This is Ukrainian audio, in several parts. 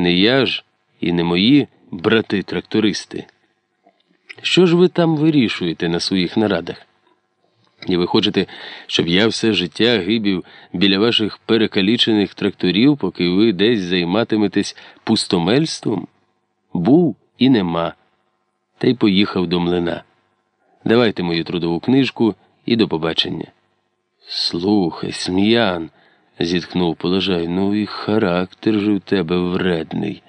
Не я ж і не мої брати-трактористи. Що ж ви там вирішуєте на своїх нарадах? І ви хочете, щоб я все життя гибів біля ваших перекалічених тракторів, поки ви десь займатиметесь пустомельством? Був і нема. Та й поїхав до млина. Давайте мою трудову книжку і до побачення. Слухай, сміян, зітхнув положай, ну і характер же в тебе вредний.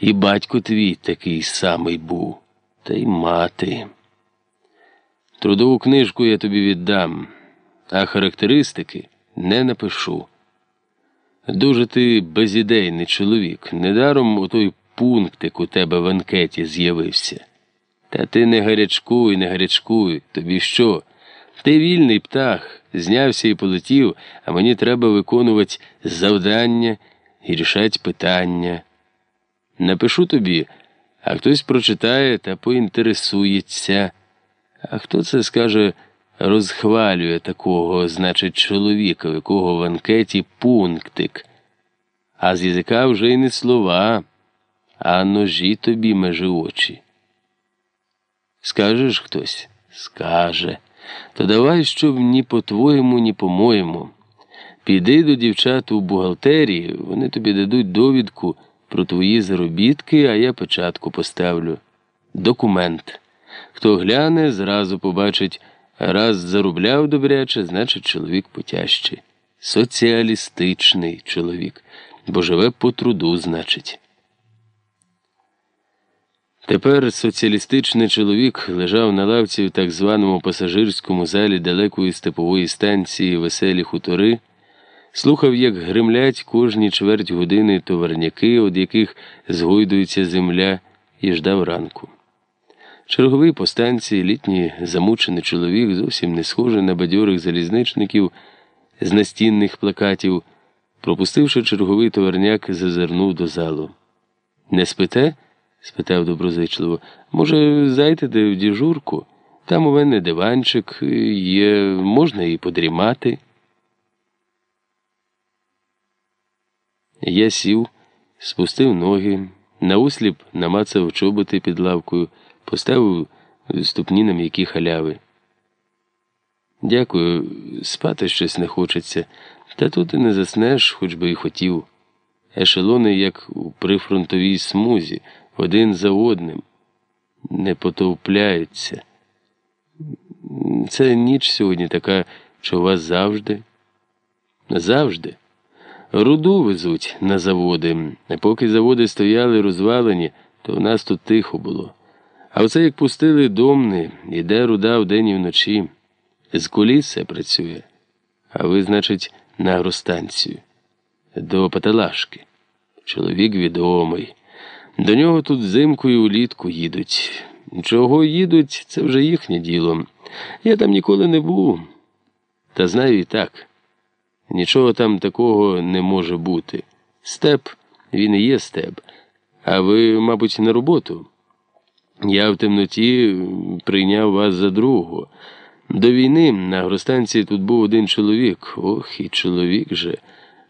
І батько твій такий самий був, та й мати. Трудову книжку я тобі віддам, а характеристики не напишу. Дуже ти безідейний чоловік. Недаром отой пунктик у тебе в анкеті з'явився. Та ти не гарячкуй, не гарячкуй. Тобі що? Ти вільний птах, знявся і полетів, а мені треба виконувати завдання і рішати питання. Напишу тобі, а хтось прочитає та поінтересується. А хто це скаже, розхвалює такого, значить, чоловіка, у якого в анкеті пунктик, а з язика вже й не слова, а ножі тобі межи очі. Скажеш хтось? Скаже. То давай, щоб ні по-твоєму, ні по-моєму. Піди до дівчат у бухгалтерії, вони тобі дадуть довідку про твої заробітки, а я печатку поставлю. Документ. Хто гляне, зразу побачить, раз заробляв добряче, значить чоловік потяжчий. Соціалістичний чоловік, бо живе по труду, значить. Тепер соціалістичний чоловік лежав на лавці в так званому пасажирському залі далекої степової станції Веселі хутори, слухав, як гримлять кожні чверть години товарняки, від яких згойдується земля, і ждав ранку. Черговий по станції літній замучений чоловік, зовсім не схожий на бадьорих залізничників з настінних плакатів, пропустивши черговий товарняк, зазирнув до залу. Не спите? Спитав доброзичливо. Може, зайдете в діжурку? Там у мене диванчик є, можна і подрімати. Я сів, спустив ноги, наосліп намацав чоботи під лавкою, поставив ступні на м'які халяви. Дякую, спати щось не хочеться, та тут і не заснеш, хоч би і хотів. Ешелони, як у прифронтовій смузі один за одним, не потовпляються. Це ніч сьогодні така, що у вас завжди. Завжди. Руду везуть на заводи, поки заводи стояли розвалені, то в нас тут тихо було. А оце як пустили домни, іде руда вдень і вночі. З коліс все працює. А ви, значить, на агростанцію. До Паталашки. Чоловік відомий. До нього тут взимку і улітку їдуть. Чого їдуть, це вже їхнє діло. Я там ніколи не був. Та знаю і так. Нічого там такого не може бути. Степ, він і є степ. А ви, мабуть, на роботу. Я в темноті прийняв вас за другого. До війни на агростанції тут був один чоловік. Ох, і чоловік же.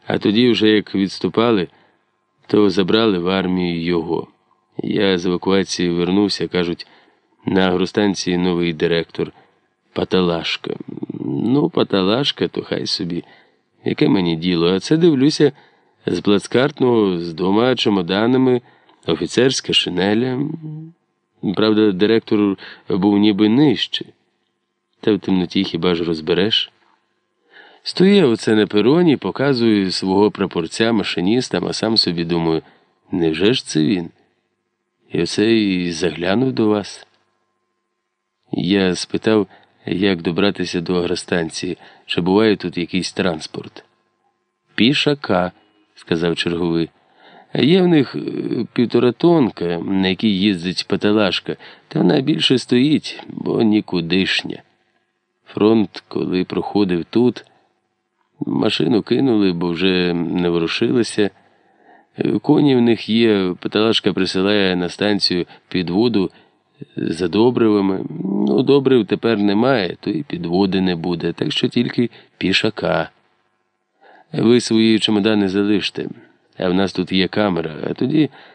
А тоді, вже як відступали то забрали в армію його. Я з евакуації вернувся, кажуть, на агростанції новий директор Паталашка. Ну, Паталашка, то хай собі. Яке мені діло? А це дивлюся з плацкартного, з двома чемоданами, офіцерська шинеля. Правда, директор був ніби нижче. Та в темноті хіба ж розбереш? Стою оце на пероні, показую свого прапорця машиністам, а сам собі думаю, невже ж це він? І оце і заглянув до вас. Я спитав, як добратися до агростанції, чи буває тут якийсь транспорт. Пішака, сказав черговий. Є в них е, півтора тонка, на якій їздить паталашка, та вона більше стоїть, бо нікудишня. Фронт, коли проходив тут. Машину кинули, бо вже не ворушилися. Коні в них є, Паталашка присилає на станцію підводу за добривами. Ну, добрив тепер немає, то і підводи не буде, так що тільки пішака. Ви свої чемодани залиште. а в нас тут є камера, а тоді